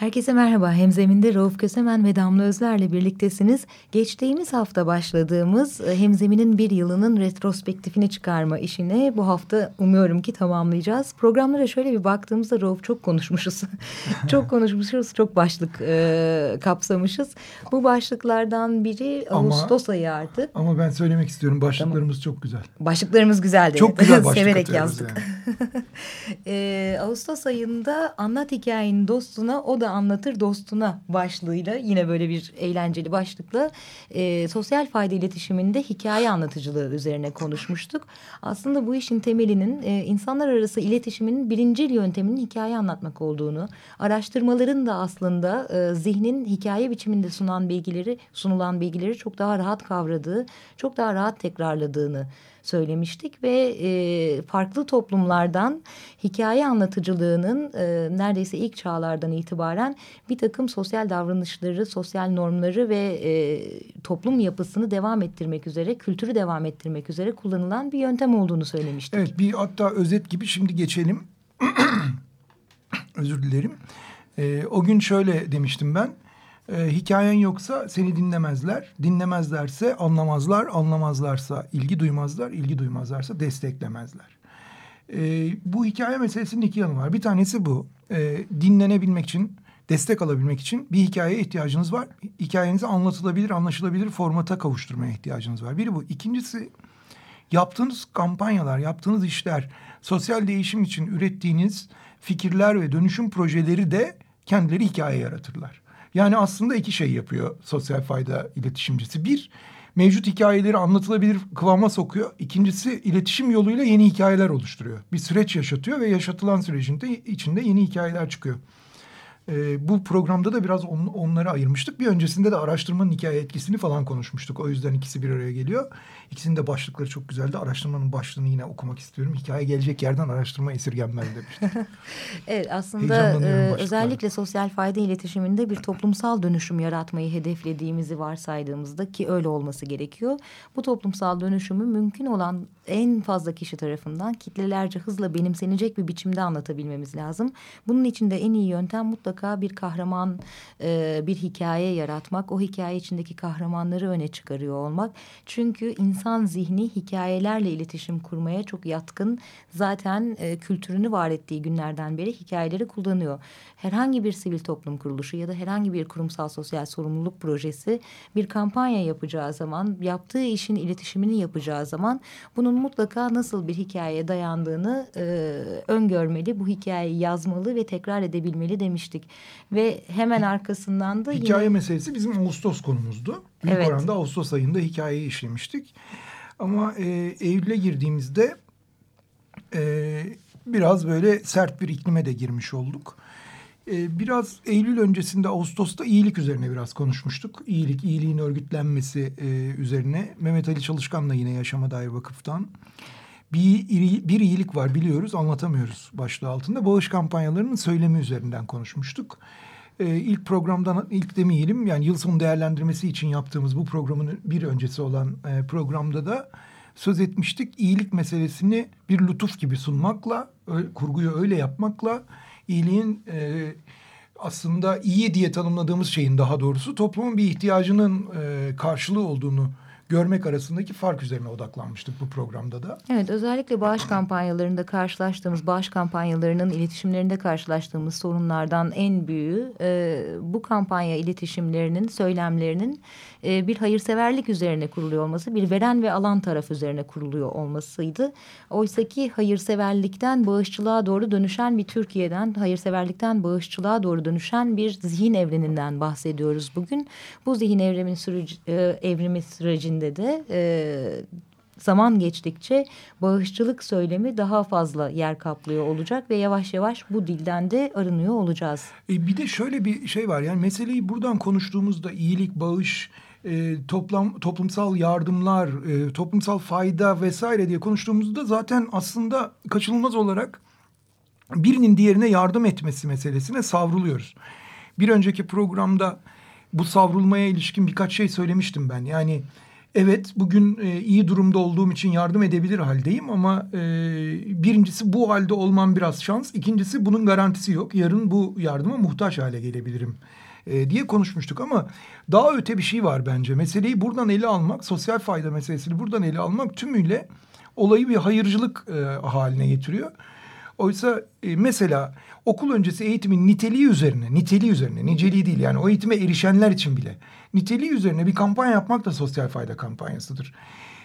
Herkese merhaba. Hemzeminde Rauf Kösemen ve Damla Özler'le birliktesiniz. Geçtiğimiz hafta başladığımız e, Hemzemin'in bir yılının retrospektifini çıkarma işini bu hafta umuyorum ki tamamlayacağız. Programlara şöyle bir baktığımızda Rauf çok konuşmuşuz. çok konuşmuşuz, çok başlık e, kapsamışız. Bu başlıklardan biri ama, Ağustos ayı artık. Ama ben söylemek istiyorum başlıklarımız tamam. çok güzel. Başlıklarımız güzeldi. Çok güzel başlık Severek yazdık. Yani. e, Ağustos ayında anlat hikayenin dostuna o da anlatır dostuna başlığıyla yine böyle bir eğlenceli başlıkla e, sosyal fayda iletişiminde hikaye anlatıcılığı üzerine konuşmuştuk. Aslında bu işin temelinin e, insanlar arası iletişimin birincil yönteminin hikaye anlatmak olduğunu, araştırmaların da aslında e, zihnin hikaye biçiminde sunan bilgileri, sunulan bilgileri çok daha rahat kavradığı, çok daha rahat tekrarladığını söylemiştik ve e, farklı toplumlardan hikaye anlatıcılığının e, neredeyse ilk çağlardan itibaren bir takım sosyal davranışları, sosyal normları ve e, toplum yapısını devam ettirmek üzere, kültürü devam ettirmek üzere kullanılan bir yöntem olduğunu söylemiştik. Evet bir hatta özet gibi şimdi geçelim. Özür dilerim. E, o gün şöyle demiştim ben. E, hikayen yoksa seni dinlemezler. Dinlemezlerse anlamazlar. Anlamazlarsa ilgi duymazlar. ilgi duymazlarsa desteklemezler. E, bu hikaye meselesinin iki yanı var. Bir tanesi bu. E, dinlenebilmek için, destek alabilmek için bir hikayeye ihtiyacınız var. Hikayenizi anlatılabilir, anlaşılabilir formata kavuşturmaya ihtiyacınız var. Biri bu. İkincisi yaptığınız kampanyalar, yaptığınız işler, sosyal değişim için ürettiğiniz fikirler ve dönüşüm projeleri de kendileri hikaye yaratırlar. Yani aslında iki şey yapıyor sosyal fayda iletişimcisi. Bir, mevcut hikayeleri anlatılabilir kıvama sokuyor. İkincisi iletişim yoluyla yeni hikayeler oluşturuyor. Bir süreç yaşatıyor ve yaşatılan sürecin de içinde yeni hikayeler çıkıyor. E, bu programda da biraz on, onları ayırmıştık. Bir öncesinde de araştırmanın hikaye etkisini falan konuşmuştuk. O yüzden ikisi bir araya geliyor. İkisinin de başlıkları çok güzeldi. Araştırmanın başlığını yine okumak istiyorum. Hikaye gelecek yerden araştırma esirgenmez demiştik. evet aslında e, özellikle sosyal fayda iletişiminde bir toplumsal dönüşüm yaratmayı hedeflediğimizi varsaydığımızda ki öyle olması gerekiyor. Bu toplumsal dönüşümü mümkün olan en fazla kişi tarafından kitlelerce hızla benimsenecek bir biçimde anlatabilmemiz lazım. Bunun için de en iyi yöntem mutlaka bir kahraman, e, bir hikaye yaratmak. O hikaye içindeki kahramanları öne çıkarıyor olmak. Çünkü insan zihni hikayelerle iletişim kurmaya çok yatkın. Zaten e, kültürünü var ettiği günlerden beri hikayeleri kullanıyor. Herhangi bir sivil toplum kuruluşu ya da herhangi bir kurumsal sosyal sorumluluk projesi bir kampanya yapacağı zaman, yaptığı işin iletişimini yapacağı zaman bunun mutlaka nasıl bir hikayeye dayandığını e, öngörmeli, bu hikayeyi yazmalı ve tekrar edebilmeli demiştik. Ve hemen arkasından da Hikaye yine... meselesi bizim Ağustos konumuzdu. Büyük evet. oranda Ağustos ayında hikayeyi işlemiştik. Ama e, Eylül'e girdiğimizde e, biraz böyle sert bir iklime de girmiş olduk. E, biraz Eylül öncesinde Ağustos'ta iyilik üzerine biraz konuşmuştuk. İyilik, iyiliğin örgütlenmesi e, üzerine. Mehmet Ali Çalışkan'la yine Yaşama Dair Vakıf'tan. Bir, bir iyilik var biliyoruz anlatamıyoruz başlığı altında. Bağış kampanyalarının söylemi üzerinden konuşmuştuk. Ee, ilk programdan ilk demeyelim yani yıl sonu değerlendirmesi için yaptığımız bu programın bir öncesi olan e, programda da söz etmiştik. İyilik meselesini bir lütuf gibi sunmakla, kurguyu öyle yapmakla iyiliğin e, aslında iyi diye tanımladığımız şeyin daha doğrusu toplumun bir ihtiyacının e, karşılığı olduğunu görmek arasındaki fark üzerine odaklanmıştık bu programda da. Evet özellikle bağış kampanyalarında karşılaştığımız bağış kampanyalarının iletişimlerinde karşılaştığımız sorunlardan en büyüğü e, bu kampanya iletişimlerinin söylemlerinin e, bir hayırseverlik üzerine kuruluyor olması bir veren ve alan taraf üzerine kuruluyor olmasıydı. Oysa ki hayırseverlikten bağışçılığa doğru dönüşen bir Türkiye'den hayırseverlikten bağışçılığa doğru dönüşen bir zihin evreninden bahsediyoruz bugün. Bu zihin evrimin süreci, e, evrimi sürecinde de e, zaman geçtikçe bağışçılık söylemi daha fazla yer kaplıyor olacak ve yavaş yavaş bu dilden de arınıyor olacağız. E bir de şöyle bir şey var yani meseleyi buradan konuştuğumuzda iyilik, bağış, e, toplam toplumsal yardımlar, e, toplumsal fayda vesaire diye konuştuğumuzda zaten aslında kaçınılmaz olarak birinin diğerine yardım etmesi meselesine savruluyoruz. Bir önceki programda bu savrulmaya ilişkin birkaç şey söylemiştim ben. Yani evet bugün e, iyi durumda olduğum için yardım edebilir haldeyim ama e, birincisi bu halde olmam biraz şans. İkincisi bunun garantisi yok. Yarın bu yardıma muhtaç hale gelebilirim e, diye konuşmuştuk ama daha öte bir şey var bence. Meseleyi buradan ele almak, sosyal fayda meselesini buradan ele almak tümüyle olayı bir hayırcılık e, haline getiriyor. Oysa e, mesela okul öncesi eğitimin niteliği üzerine, niteliği üzerine, niceliği değil yani o eğitime erişenler için bile niteliği üzerine bir kampanya yapmak da sosyal fayda kampanyasıdır.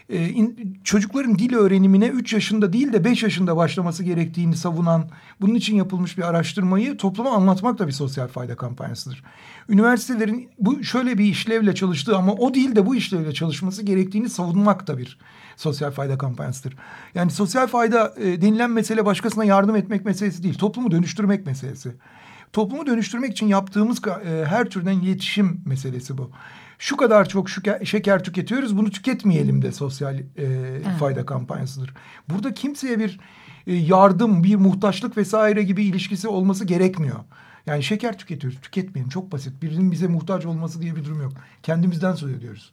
Ee, in, çocukların dil öğrenimine üç yaşında değil de beş yaşında başlaması gerektiğini savunan, bunun için yapılmış bir araştırmayı topluma anlatmak da bir sosyal fayda kampanyasıdır. Üniversitelerin bu şöyle bir işlevle çalıştığı ama o değil de bu işlevle çalışması gerektiğini savunmak da bir sosyal fayda kampanyasıdır. Yani sosyal fayda e, denilen mesele başkasına yardım etmek meselesi değil, toplumu dönüştürmek meselesi. Toplumu dönüştürmek için yaptığımız e, her türden iletişim meselesi bu. Şu kadar çok şeker, şeker tüketiyoruz bunu tüketmeyelim de sosyal e, evet. fayda kampanyasıdır. Burada kimseye bir e, yardım, bir muhtaçlık vesaire gibi ilişkisi olması gerekmiyor. Yani şeker tüketiyoruz, tüketmeyelim çok basit. Birinin bize muhtaç olması diye bir durum yok. Kendimizden söz ediyoruz.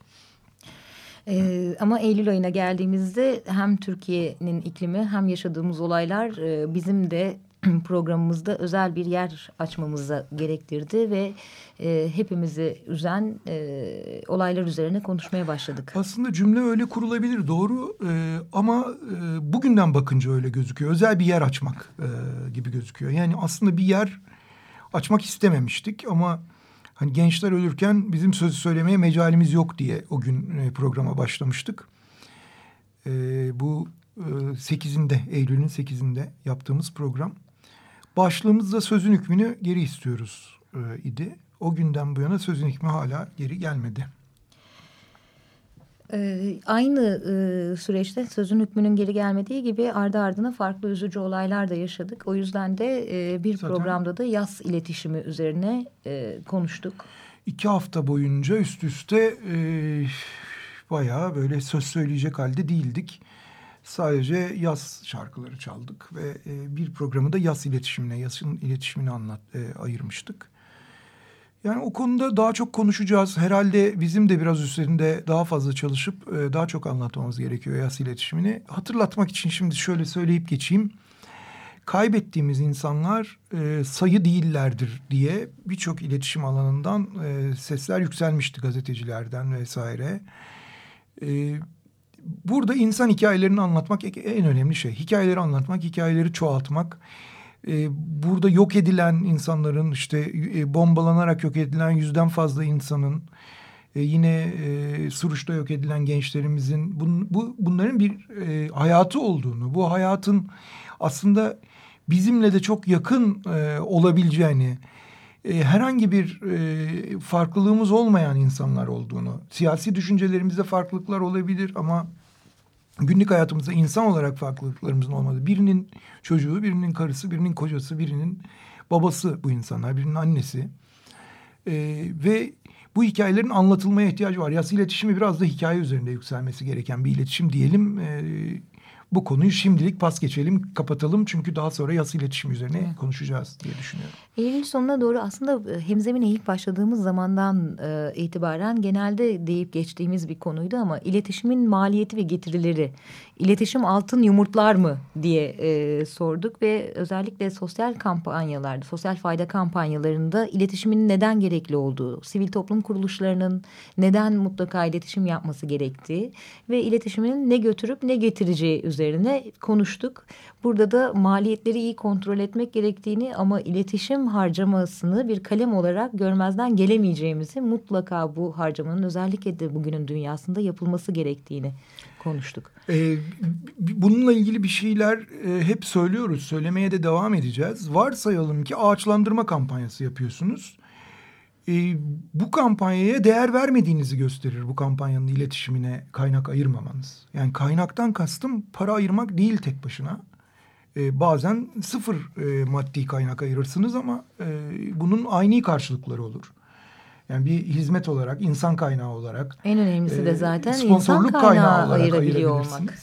Ee, ama Eylül ayına geldiğimizde hem Türkiye'nin iklimi hem yaşadığımız olaylar e, bizim de programımızda özel bir yer açmamıza gerektirdi ve e, hepimizi üzen e, olaylar üzerine konuşmaya başladık. Aslında cümle öyle kurulabilir doğru e, ama e, bugünden bakınca öyle gözüküyor. Özel bir yer açmak e, gibi gözüküyor. Yani aslında bir yer açmak istememiştik ama hani gençler ölürken bizim sözü söylemeye mecalimiz yok diye o gün e, programa başlamıştık. E, bu e, sekizinde Eylül'ün sekizinde yaptığımız program. Başlığımızda sözün hükmünü geri istiyoruz e, idi. O günden bu yana sözün hükmü hala geri gelmedi. Ee, aynı e, süreçte sözün hükmünün geri gelmediği gibi ardı ardına farklı üzücü olaylar da yaşadık. O yüzden de e, bir Zaten, programda da yaz iletişimi üzerine e, konuştuk. İki hafta boyunca üst üste e, bayağı böyle söz söyleyecek halde değildik sadece yaz şarkıları çaldık ve e, bir programı da yaz iletişimine, yazın iletişimine anlat, e, ayırmıştık. Yani o konuda daha çok konuşacağız. Herhalde bizim de biraz üzerinde daha fazla çalışıp e, daha çok anlatmamız gerekiyor yaz iletişimini. Hatırlatmak için şimdi şöyle söyleyip geçeyim. Kaybettiğimiz insanlar e, sayı değillerdir diye birçok iletişim alanından e, sesler yükselmişti gazetecilerden vesaire. E, burada insan hikayelerini anlatmak en önemli şey. Hikayeleri anlatmak, hikayeleri çoğaltmak. Ee, burada yok edilen insanların işte e, bombalanarak yok edilen yüzden fazla insanın e, yine e, Suruç'ta yok edilen gençlerimizin bun, bu bunların bir e, hayatı olduğunu, bu hayatın aslında bizimle de çok yakın e, olabileceğini, e, herhangi bir e, farklılığımız olmayan insanlar olduğunu, siyasi düşüncelerimizde farklılıklar olabilir ama günlük hayatımızda insan olarak farklılıklarımızın olmadığı, birinin çocuğu, birinin karısı, birinin kocası, birinin babası bu insanlar, birinin annesi e, ve bu hikayelerin anlatılmaya ihtiyacı var. Yas iletişimi biraz da hikaye üzerinde yükselmesi gereken bir iletişim diyelim. E, bu konuyu şimdilik pas geçelim, kapatalım. Çünkü daha sonra yasa iletişim üzerine evet. konuşacağız diye düşünüyorum. Eylül sonuna doğru aslında e, hemzemine ilk başladığımız zamandan e, itibaren genelde deyip geçtiğimiz bir konuydu ama iletişimin maliyeti ve getirileri, iletişim altın yumurtlar mı diye e, sorduk ve özellikle sosyal kampanyalarda, sosyal fayda kampanyalarında iletişimin neden gerekli olduğu, sivil toplum kuruluşlarının neden mutlaka iletişim yapması gerektiği ve iletişimin ne götürüp ne getireceği üzerine konuştuk. Burada da maliyetleri iyi kontrol etmek gerektiğini ama iletişim harcamasını bir kalem olarak görmezden gelemeyeceğimizi mutlaka bu harcamanın özellikle de bugünün dünyasında yapılması gerektiğini konuştuk. Ee, bununla ilgili bir şeyler e, hep söylüyoruz, söylemeye de devam edeceğiz. Varsayalım ki ağaçlandırma kampanyası yapıyorsunuz. E, bu kampanyaya değer vermediğinizi gösterir bu kampanyanın iletişimine kaynak ayırmamanız. Yani kaynaktan kastım para ayırmak değil tek başına e, bazen sıfır e, maddi kaynak ayırırsınız ama e, bunun aynı karşılıkları olur. Yani bir hizmet olarak, insan kaynağı olarak. En önemlisi de e, zaten insan kaynağı, kaynağı ayırabiliyor olmak.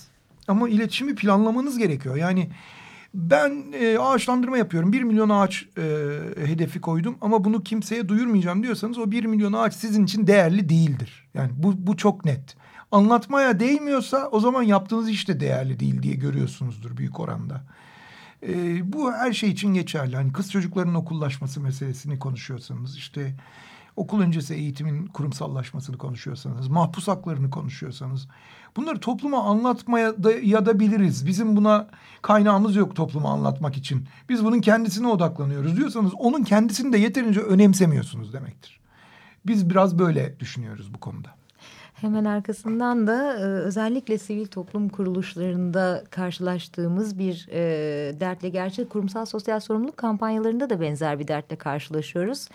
Ama iletişimi planlamanız gerekiyor. Yani ben e, ağaçlandırma yapıyorum. Bir milyon ağaç e, hedefi koydum ama bunu kimseye duyurmayacağım diyorsanız o bir milyon ağaç sizin için değerli değildir. Yani bu, bu çok net. Anlatmaya değmiyorsa o zaman yaptığınız iş de değerli değil diye görüyorsunuzdur büyük oranda. E, bu her şey için geçerli. Hani kız çocukların okullaşması meselesini konuşuyorsanız işte okul öncesi eğitimin kurumsallaşmasını konuşuyorsanız, mahpus haklarını konuşuyorsanız bunları topluma anlatmaya da, ya da biliriz. Bizim buna kaynağımız yok topluma anlatmak için. Biz bunun kendisine odaklanıyoruz diyorsanız onun kendisini de yeterince önemsemiyorsunuz demektir. Biz biraz böyle düşünüyoruz bu konuda. Hemen arkasından da e, özellikle sivil toplum kuruluşlarında karşılaştığımız bir e, dertle gerçi kurumsal sosyal sorumluluk kampanyalarında da benzer bir dertle karşılaşıyoruz.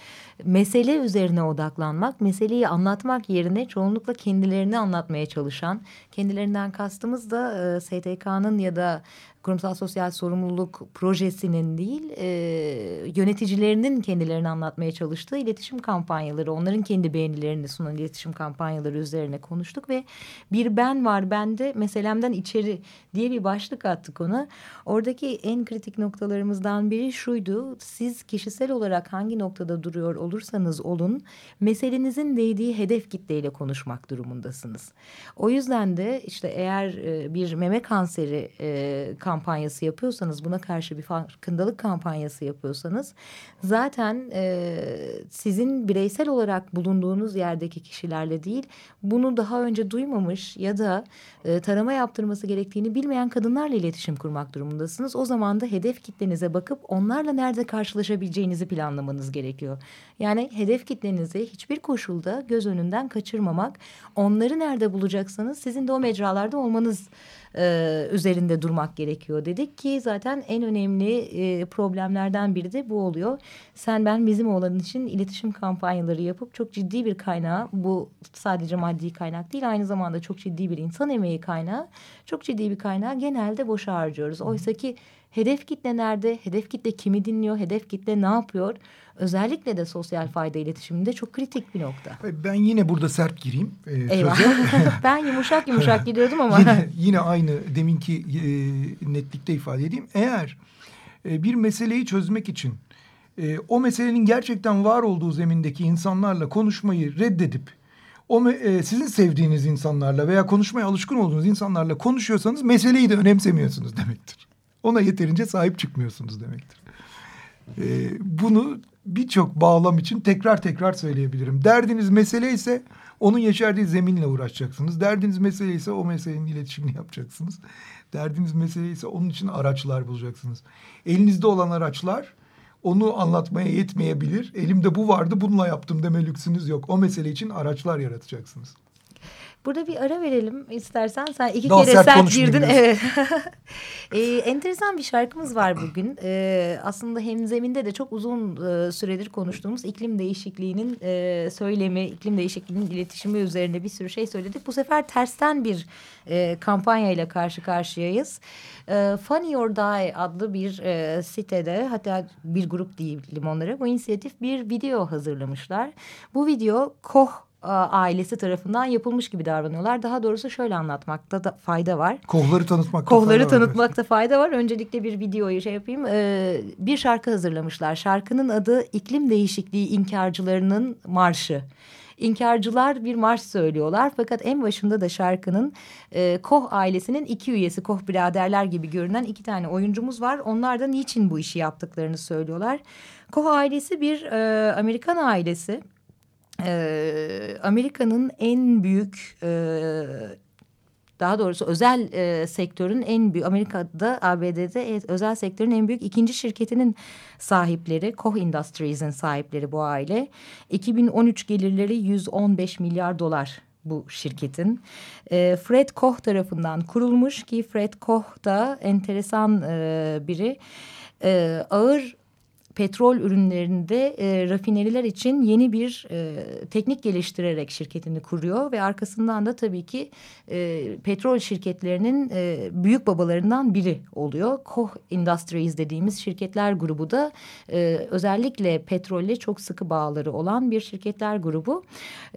Mesele üzerine odaklanmak, meseleyi anlatmak yerine çoğunlukla kendilerini anlatmaya çalışan, kendilerinden kastımız da e, STK'nın ya da kurumsal sosyal sorumluluk projesinin değil e, yöneticilerinin kendilerini anlatmaya çalıştığı iletişim kampanyaları onların kendi beğenilerini sunan iletişim kampanyaları üzerine konuştuk ve bir ben var bende meselemden içeri diye bir başlık attık ona. Oradaki en kritik noktalarımızdan biri şuydu siz kişisel olarak hangi noktada duruyor olursanız olun meselenizin değdiği hedef kitleyle konuşmak durumundasınız. O yüzden de işte eğer e, bir meme kanseri e, kampanyası yapıyorsanız, buna karşı bir farkındalık kampanyası yapıyorsanız zaten e, sizin bireysel olarak bulunduğunuz yerdeki kişilerle değil, bunu daha önce duymamış ya da e, tarama yaptırması gerektiğini bilmeyen kadınlarla iletişim kurmak durumundasınız. O zaman da hedef kitlenize bakıp onlarla nerede karşılaşabileceğinizi planlamanız gerekiyor. Yani hedef kitlenizi hiçbir koşulda göz önünden kaçırmamak, onları nerede bulacaksanız sizin de o mecralarda olmanız e, üzerinde durmak gerekiyor dedik ki zaten en önemli e, problemlerden biri de bu oluyor. Sen ben bizim oğlan için iletişim kampanyaları yapıp çok ciddi bir kaynağı bu sadece maddi kaynak değil aynı zamanda çok ciddi bir insan emeği kaynağı çok ciddi bir kaynağı genelde boşa harcıyoruz. Oysa ki hedef kitle nerede? Hedef kitle kimi dinliyor? Hedef kitle ne yapıyor? Özellikle de sosyal fayda iletişiminde çok kritik bir nokta. Ben yine burada sert gireyim. E, Eyvah. ben yumuşak yumuşak gidiyordum ama. Yine, yine aynı deminki e, netlikte ifade edeyim. Eğer e, bir meseleyi çözmek için e, o meselenin gerçekten var olduğu zemindeki insanlarla konuşmayı reddedip o e, sizin sevdiğiniz insanlarla veya konuşmaya alışkın olduğunuz insanlarla konuşuyorsanız meseleyi de önemsemiyorsunuz demektir. Ona yeterince sahip çıkmıyorsunuz demektir. E, bunu birçok bağlam için tekrar tekrar söyleyebilirim. Derdiniz mesele ise onun yeşerdiği zeminle uğraşacaksınız. Derdiniz mesele ise o meselenin iletişimini yapacaksınız. Derdiniz mesele ise onun için araçlar bulacaksınız. Elinizde olan araçlar onu anlatmaya yetmeyebilir. Elimde bu vardı bununla yaptım deme lüksünüz yok. O mesele için araçlar yaratacaksınız. Burada bir ara verelim istersen. Sen iki Daha kere sert, girdin. Evet. ee, enteresan bir şarkımız var bugün. Ee, aslında hemzeminde de çok uzun e, süredir konuştuğumuz iklim değişikliğinin e, söylemi, iklim değişikliğinin iletişimi üzerine bir sürü şey söyledik. Bu sefer tersten bir e, kampanya ile karşı karşıyayız. E, Funny or Die adlı bir e, sitede hatta bir grup diyelim onlara bu inisiyatif bir video hazırlamışlar. Bu video Koh ailesi tarafından yapılmış gibi davranıyorlar. Daha doğrusu şöyle anlatmakta da fayda var. Kohları tanıtmakta Kohları fayda tanıtmakta var. fayda var. Öncelikle bir videoyu şey yapayım. Ee, bir şarkı hazırlamışlar. Şarkının adı İklim Değişikliği İnkarcılarının Marşı. İnkarcılar bir marş söylüyorlar fakat en başında da şarkının e, Koh ailesinin iki üyesi Koh biraderler gibi görünen iki tane oyuncumuz var. Onlar da niçin bu işi yaptıklarını söylüyorlar. Koh ailesi bir e, Amerikan ailesi. E, Amerika'nın en büyük e, daha doğrusu özel e, sektörün en büyük Amerika'da ABD'de e, özel sektörün en büyük ikinci şirketinin sahipleri Koch Industries'in sahipleri bu aile. 2013 gelirleri 115 milyar dolar bu şirketin. E, Fred Koch tarafından kurulmuş ki Fred Koch da enteresan e, biri. E, ağır petrol ürünlerinde e, rafineriler için yeni bir e, teknik geliştirerek şirketini kuruyor ve arkasından da tabii ki e, petrol şirketlerinin e, büyük babalarından biri oluyor. Koch Industries dediğimiz şirketler grubu da e, özellikle petrolle çok sıkı bağları olan bir şirketler grubu.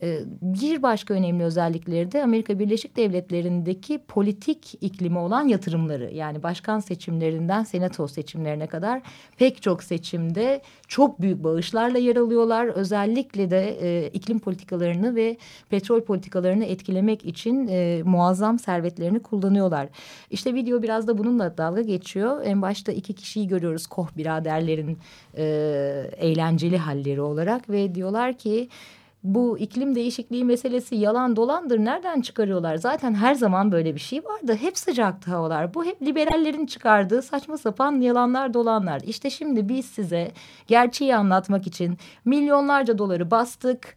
E, bir başka önemli özellikleri de Amerika Birleşik Devletleri'ndeki politik iklimi olan yatırımları. Yani başkan seçimlerinden senato seçimlerine kadar pek çok seçim dönemde çok büyük bağışlarla yer alıyorlar. Özellikle de e, iklim politikalarını ve petrol politikalarını etkilemek için e, muazzam servetlerini kullanıyorlar. İşte video biraz da bununla dalga geçiyor. En başta iki kişiyi görüyoruz Koh biraderlerin e, eğlenceli halleri olarak ve diyorlar ki bu iklim değişikliği meselesi yalan dolandır. Nereden çıkarıyorlar? Zaten her zaman böyle bir şey vardı. Hep sıcaktı havalar. Bu hep liberallerin çıkardığı saçma sapan yalanlar dolanlar. İşte şimdi biz size gerçeği anlatmak için milyonlarca doları bastık.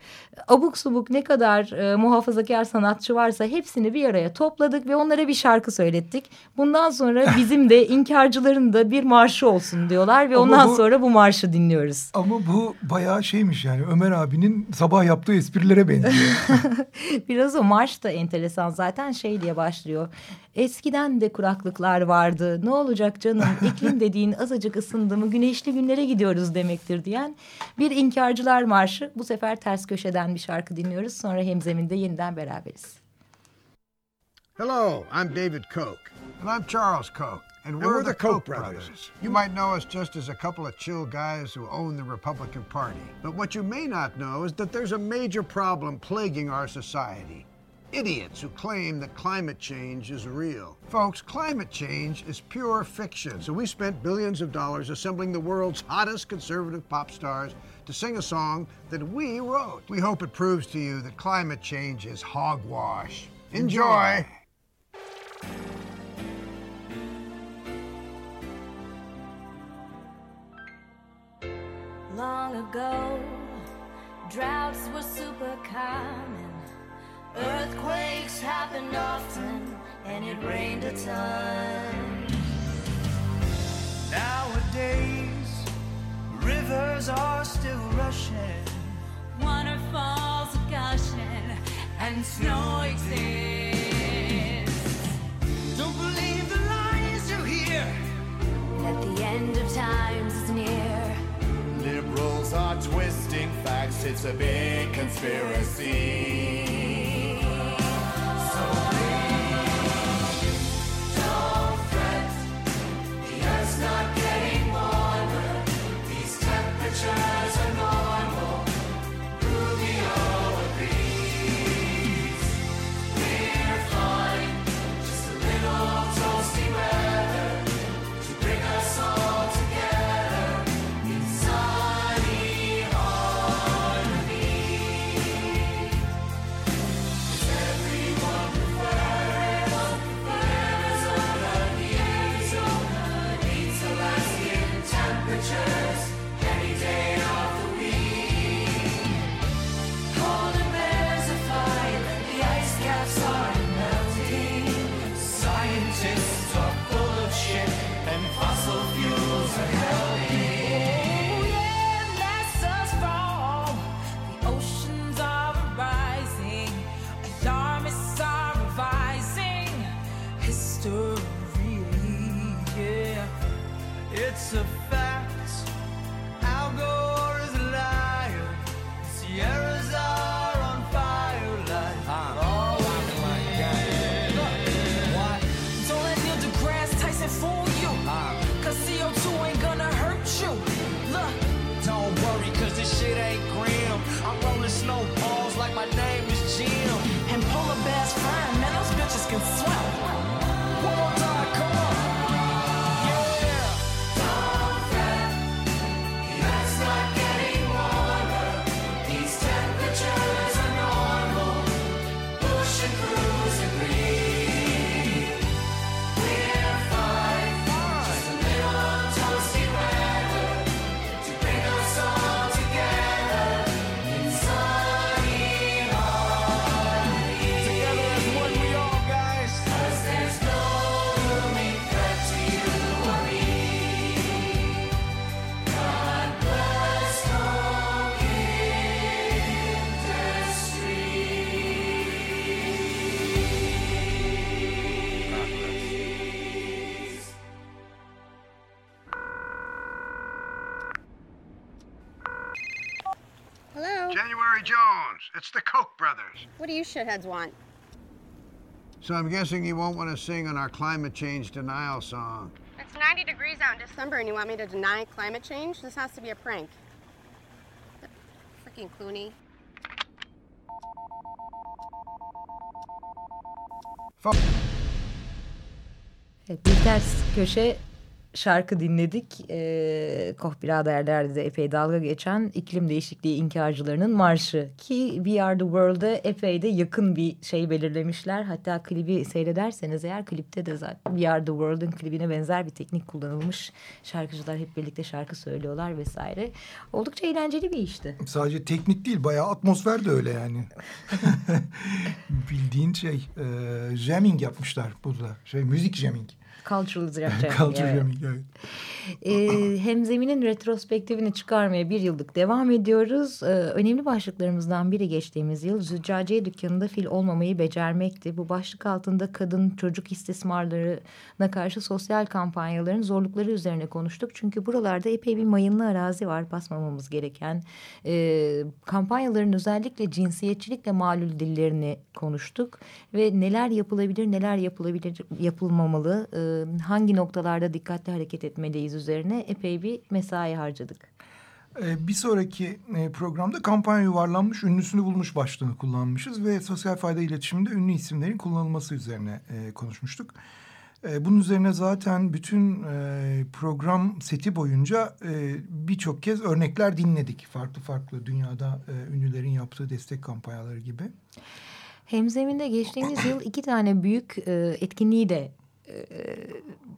Abuk subuk ne kadar e, muhafazakar sanatçı varsa hepsini bir araya topladık ve onlara bir şarkı söylettik. Bundan sonra bizim de inkarcıların da bir marşı olsun diyorlar ve ama ondan bu, sonra bu marşı dinliyoruz. Ama bu bayağı şeymiş yani Ömer abinin sabah yaptığı esprilere benziyor. Biraz o marş da enteresan zaten şey diye başlıyor. Eskiden de kuraklıklar vardı. Ne olacak canım? İklim dediğin azıcık ısındı mı güneşli günlere gidiyoruz demektir diyen bir inkarcılar marşı. Bu sefer ters köşeden bir şarkı dinliyoruz. Sonra hemzeminde yeniden beraberiz. Hello, I'm David Koch. And I'm Charles Koch. And we're, and we're the, the Koch brothers. brothers. You might know us just as a couple of chill guys who own the Republican Party. But what you may not know is that there's a major problem plaguing our society. Idiots who claim that climate change is real. Folks, climate change is pure fiction. So we spent billions of dollars assembling the world's hottest conservative pop stars to sing a song that we wrote. We hope it proves to you that climate change is hogwash. Enjoy. Enjoy. Long ago. Droughts were super common. Earthquakes happened often, and it rained a ton. Nowadays, rivers are still rushing, waterfalls are gushing, and snow exists. Don't believe the lies you hear. That the end of times twisting facts, it's a big conspiracy. What do you shitheads want? So I'm guessing you won't want to sing on our climate change denial song. It's 90 degrees out in December and you want me to deny climate change? This has to be a prank. Freaking Clooney. Fuck. Evet, bir ters köşe şarkı dinledik. E, Koh biraderlerde de epey dalga geçen iklim değişikliği inkarcılarının marşı. Ki We Are The World'a epey de yakın bir şey belirlemişler. Hatta klibi seyrederseniz eğer klipte de zaten We Are The World'ın klibine benzer bir teknik kullanılmış. Şarkıcılar hep birlikte şarkı söylüyorlar vesaire. Oldukça eğlenceli bir işti. Sadece teknik değil bayağı atmosfer de öyle yani. Bildiğin şey e, jamming yapmışlar burada. Şey müzik jamming. Cultural jamming. Cultural jamming evet. Ee, Hemzemin'in retrospektifini çıkarmaya bir yıllık devam ediyoruz. Ee, önemli başlıklarımızdan biri geçtiğimiz yıl züccaciye dükkanında fil olmamayı becermekti. Bu başlık altında kadın çocuk istismarlarına karşı sosyal kampanyaların zorlukları üzerine konuştuk. Çünkü buralarda epey bir mayınlı arazi var basmamamız gereken. Ee, kampanyaların özellikle cinsiyetçilikle malul dillerini konuştuk. Ve neler yapılabilir neler yapılabilir yapılmamalı e, hangi noktalarda dikkatli hareket etmeliyiz üzerine epey bir mesai harcadık. Ee, bir sonraki e, programda kampanya yuvarlanmış, ünlüsünü bulmuş başlığını kullanmışız ve sosyal fayda iletişiminde ünlü isimlerin kullanılması üzerine e, konuşmuştuk. E, bunun üzerine zaten bütün program seti boyunca birçok kez örnekler dinledik. Farklı farklı dünyada ünlülerin yaptığı destek kampanyaları gibi. Hemzeminde geçtiğimiz yıl iki tane büyük etkinliği de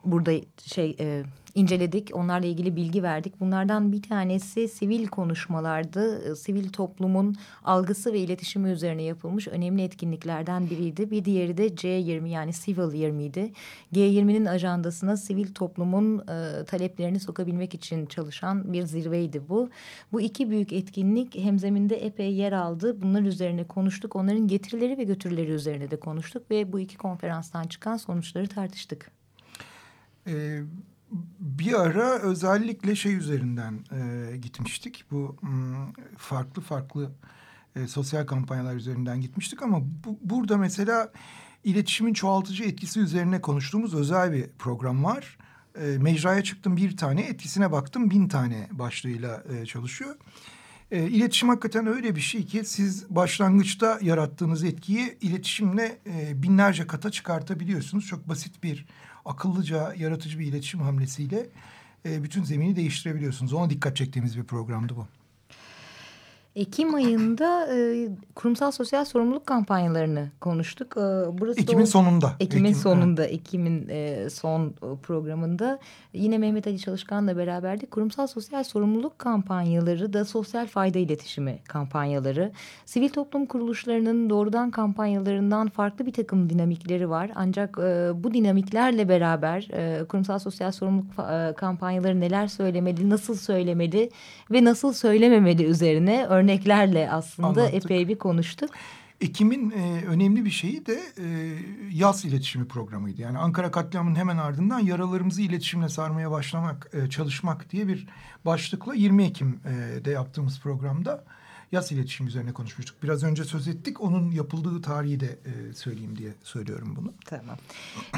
burada şey e, inceledik. Onlarla ilgili bilgi verdik. Bunlardan bir tanesi sivil konuşmalardı. Sivil toplumun algısı ve iletişimi üzerine yapılmış önemli etkinliklerden biriydi. Bir diğeri de C20 yani Civil 20 idi. G20'nin ajandasına sivil toplumun e, taleplerini sokabilmek için çalışan bir zirveydi bu. Bu iki büyük etkinlik hemzeminde epey yer aldı. Bunlar üzerine konuştuk. Onların getirileri ve götürüleri üzerine de konuştuk ve bu iki konferanstan çıkan sonuçları tartıştık. Ee, bir ara özellikle şey üzerinden e, gitmiştik. Bu farklı farklı e, sosyal kampanyalar üzerinden gitmiştik ama bu, burada mesela iletişimin çoğaltıcı etkisi üzerine konuştuğumuz özel bir program var. E, mecraya çıktım bir tane, etkisine baktım bin tane başlığıyla e, çalışıyor. E, iletişim hakikaten öyle bir şey ki siz başlangıçta yarattığınız etkiyi iletişimle e, binlerce kata çıkartabiliyorsunuz. Çok basit bir akıllıca yaratıcı bir iletişim hamlesiyle e, bütün zemini değiştirebiliyorsunuz. Ona dikkat çektiğimiz bir programdı bu. Ekim ayında e, kurumsal sosyal sorumluluk kampanyalarını konuştuk. E, burası Ekim'in o, sonunda. Ekim'in Ekim, sonunda, evet. Ekim'in e, son programında yine Mehmet Ali Çalışkan'la beraberdik. Kurumsal sosyal sorumluluk kampanyaları da sosyal fayda iletişimi kampanyaları. Sivil toplum kuruluşlarının doğrudan kampanyalarından farklı bir takım dinamikleri var. Ancak e, bu dinamiklerle beraber e, kurumsal sosyal sorumluluk e, kampanyaları neler söylemeli, nasıl söylemeli ve nasıl söylememeli üzerine örneklerle aslında Anlattık. epey bir konuştuk. Ekim'in e, önemli bir şeyi de e, yaz iletişimi programıydı. Yani Ankara katliamının hemen ardından yaralarımızı iletişimle sarmaya başlamak, e, çalışmak diye bir başlıkla 20 Ekim'de yaptığımız programda yaz iletişim üzerine konuşmuştuk. Biraz önce söz ettik. Onun yapıldığı tarihi de e, söyleyeyim diye söylüyorum bunu. Tamam.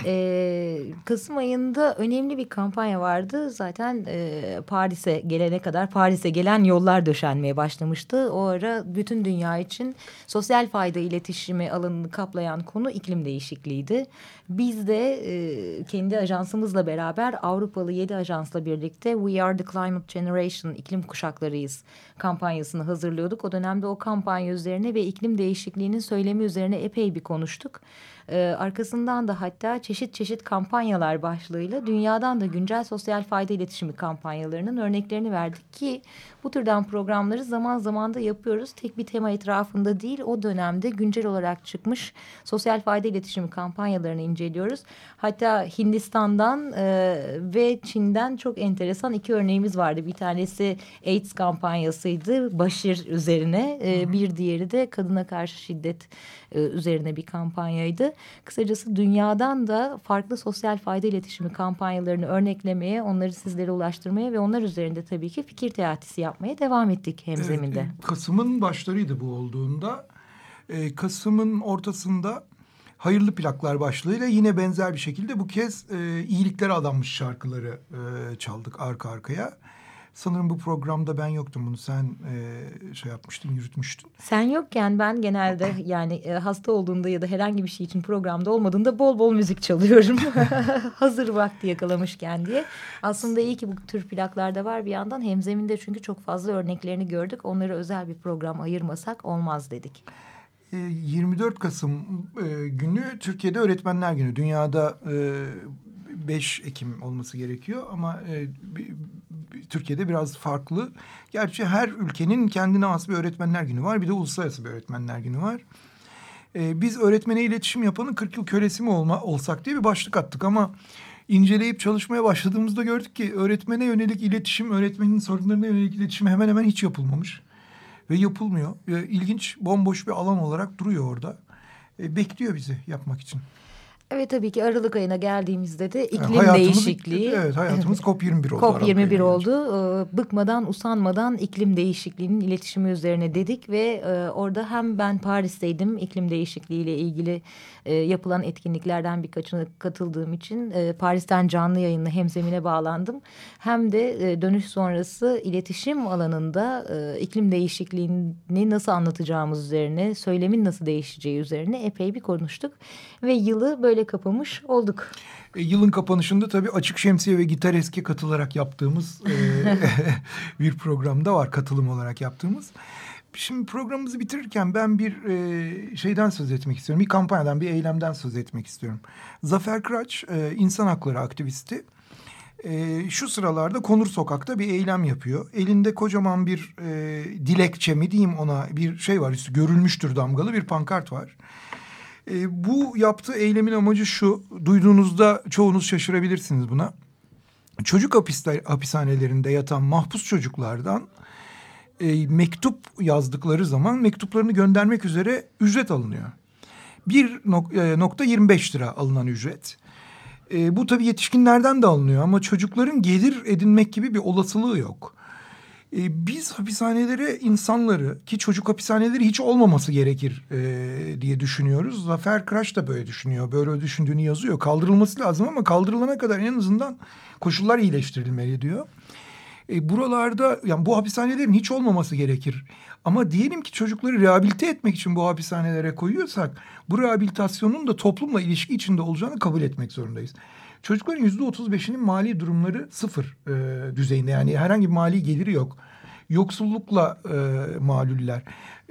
Ee, Kasım ayında önemli bir kampanya vardı. Zaten e, Paris'e gelene kadar Paris'e gelen yollar döşenmeye başlamıştı. O ara bütün dünya için sosyal fayda iletişimi alanını kaplayan konu iklim değişikliğiydi. Biz de e, kendi ajansımızla beraber Avrupalı yedi ajansla birlikte We Are The Climate Generation iklim kuşaklarıyız kampanyasını hazırlıyorduk. O dönemde o kampanya üzerine ve iklim değişikliğinin söylemi üzerine epey bir konuştuk. Ee, arkasından da hatta çeşit çeşit kampanyalar başlığıyla dünyadan da güncel sosyal fayda iletişimi kampanyalarının örneklerini verdik ki bu türden programları zaman zaman da yapıyoruz. Tek bir tema etrafında değil o dönemde dönemde güncel olarak çıkmış sosyal fayda iletişimi kampanyalarını inceliyoruz. Hatta Hindistan'dan e, ve Çin'den çok enteresan iki örneğimiz vardı. Bir tanesi AIDS kampanyasıydı Başir üzerine. E, bir diğeri de kadına karşı şiddet e, üzerine bir kampanyaydı. Kısacası dünyadan da farklı sosyal fayda iletişimi kampanyalarını örneklemeye, onları sizlere ulaştırmaya ve onlar üzerinde tabii ki fikir teatisi yapmaya devam ettik hemzeminde. Evet, Kasım'ın başlarıydı bu olduğunda. E, Kasım'ın ortasında Hayırlı Plaklar başlığıyla yine benzer bir şekilde bu kez e, iyiliklere adanmış şarkıları e, çaldık arka arkaya. Sanırım bu programda ben yoktum bunu sen e, şey yapmıştın yürütmüştün. Sen yokken ben genelde yani e, hasta olduğunda ya da herhangi bir şey için programda olmadığında bol bol müzik çalıyorum. Hazır vakti yakalamışken diye. Aslında iyi ki bu tür plaklarda var bir yandan hemzeminde çünkü çok fazla örneklerini gördük. Onları özel bir program ayırmasak olmaz dedik. 24 Kasım e, günü Türkiye'de Öğretmenler Günü. Dünyada e, 5 Ekim olması gerekiyor ama e, Türkiye'de biraz farklı. Gerçi her ülkenin kendine has bir öğretmenler günü var. Bir de uluslararası bir öğretmenler günü var. Ee, biz öğretmene iletişim yapanın 40 yıl kölesi mi olma, olsak diye bir başlık attık ama inceleyip çalışmaya başladığımızda gördük ki öğretmene yönelik iletişim, öğretmenin sorunlarına yönelik iletişim hemen hemen hiç yapılmamış. Ve yapılmıyor. Ve ilginç, bomboş bir alan olarak duruyor orada. E, bekliyor bizi yapmak için. Evet tabii ki Aralık ayına geldiğimizde de iklim yani değişikliği. Evet hayatımız COP21 oldu. COP21 oldu. Ee, bıkmadan usanmadan iklim değişikliğinin iletişimi üzerine dedik ve e, orada hem ben Paris'teydim iklim değişikliğiyle ilgili e, yapılan etkinliklerden birkaçına katıldığım için e, Paris'ten canlı yayınla hemzemine bağlandım. Hem de dönüş sonrası iletişim alanında iklim değişikliğini nasıl anlatacağımız üzerine, söylemin nasıl değişeceği üzerine epey bir konuştuk. Ve yılı böyle böyle kapamış olduk. E, yılın kapanışında tabii Açık Şemsiye ve Gitar Eski katılarak yaptığımız e, bir programda var katılım olarak yaptığımız. Şimdi programımızı bitirirken ben bir e, şeyden söz etmek istiyorum. Bir kampanyadan, bir eylemden söz etmek istiyorum. Zafer Kıraç, e, insan hakları aktivisti. E, şu sıralarda Konur Sokak'ta bir eylem yapıyor. Elinde kocaman bir e, dilekçe mi diyeyim ona bir şey var. Üstü görülmüştür damgalı bir pankart var. E, bu yaptığı eylemin amacı şu. Duyduğunuzda çoğunuz şaşırabilirsiniz buna. Çocuk hapisler, hapishanelerinde yatan mahpus çocuklardan e, mektup yazdıkları zaman mektuplarını göndermek üzere ücret alınıyor. Bir nok e, nokta 25 lira alınan ücret. E, bu tabii yetişkinlerden de alınıyor ama çocukların gelir edinmek gibi bir olasılığı yok. E, biz hapishanelere insanları ki çocuk hapishaneleri hiç olmaması gerekir e, diye düşünüyoruz. Zafer Kıraç da böyle düşünüyor. Böyle düşündüğünü yazıyor. Kaldırılması lazım ama kaldırılana kadar en azından koşullar iyileştirilmeli diyor. E, buralarda yani bu hapishanelerin hiç olmaması gerekir. Ama diyelim ki çocukları rehabilite etmek için bu hapishanelere koyuyorsak bu rehabilitasyonun da toplumla ilişki içinde olacağını kabul etmek zorundayız. Çocukların yüzde otuz beşinin mali durumları sıfır e, düzeyinde yani herhangi bir mali geliri yok. Yoksullukla e, malüller.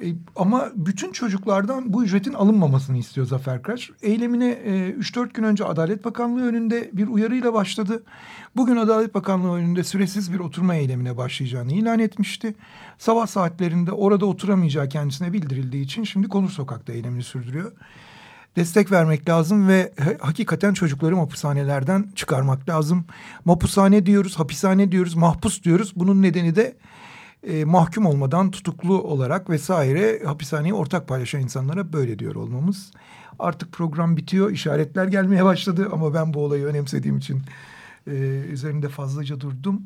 E, ama bütün çocuklardan bu ücretin alınmamasını istiyor Zafer Kıraç. Eylemine e, üç dört gün önce Adalet Bakanlığı önünde bir uyarıyla başladı. Bugün Adalet Bakanlığı önünde süresiz bir oturma eylemine başlayacağını ilan etmişti. Sabah saatlerinde orada oturamayacağı kendisine bildirildiği için şimdi Konur Sokak'ta eylemini sürdürüyor destek vermek lazım ve hakikaten çocukları hapishanelerden çıkarmak lazım. Mapushane diyoruz, hapishane diyoruz, mahpus diyoruz. Bunun nedeni de e, mahkum olmadan tutuklu olarak vesaire hapishaneyi ortak paylaşan insanlara böyle diyor olmamız. Artık program bitiyor, işaretler gelmeye başladı ama ben bu olayı önemsediğim için e, üzerinde fazlaca durdum.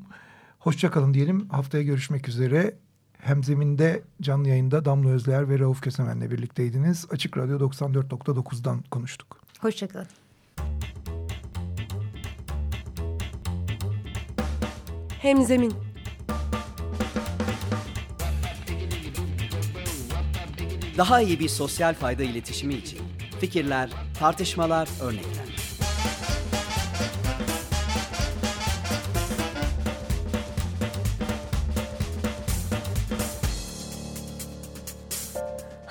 Hoşçakalın diyelim. Haftaya görüşmek üzere. Hemzeminde canlı yayında Damla Özler ve Rauf Kösemen'le birlikteydiniz. Açık Radyo 94.9'dan konuştuk. Hoşçakalın. Hemzemin Daha iyi bir sosyal fayda iletişimi için fikirler, tartışmalar, örnekler.